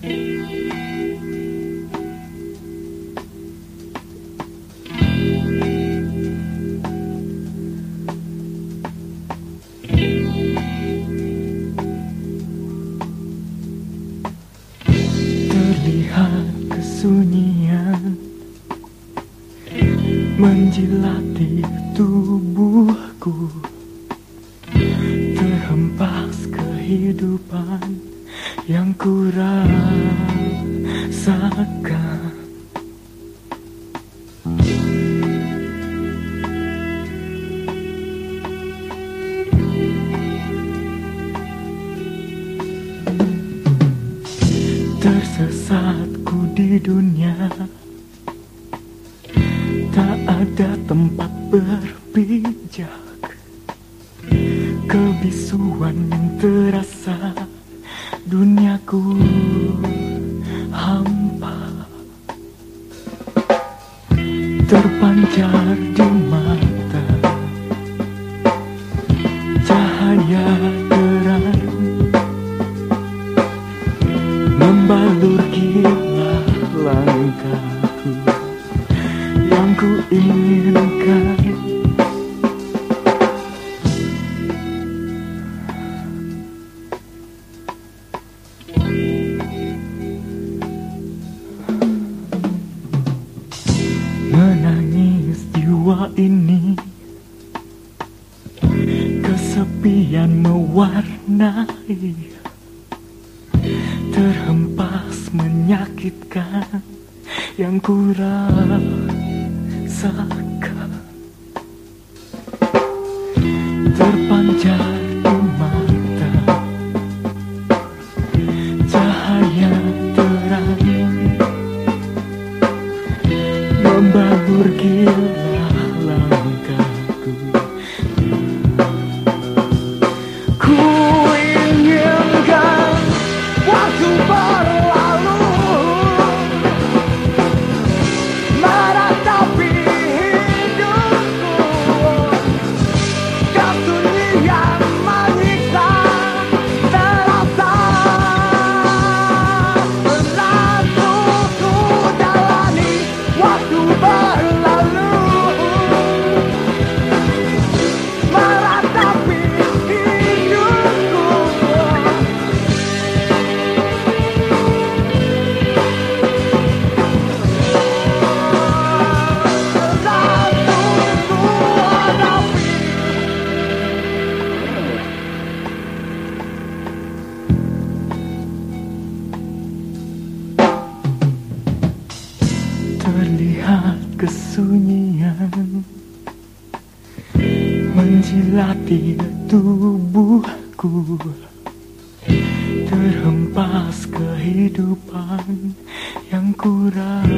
Terlihat kesunyian menjilati tubuhku. Terhempas kehidupan yang kurasakan. Tersesatku di dunia. Tak ada tempat berpijak. Kebisuan yang terasa Duniaku hampa Terpancar di Menangis jiwa ini. Kesepian mewarnai. Terhempas menyakitkan Yang kurasakan. Terpancar Menjilati tubuhku Terhempas kehidupan Yang kurasakan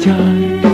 家。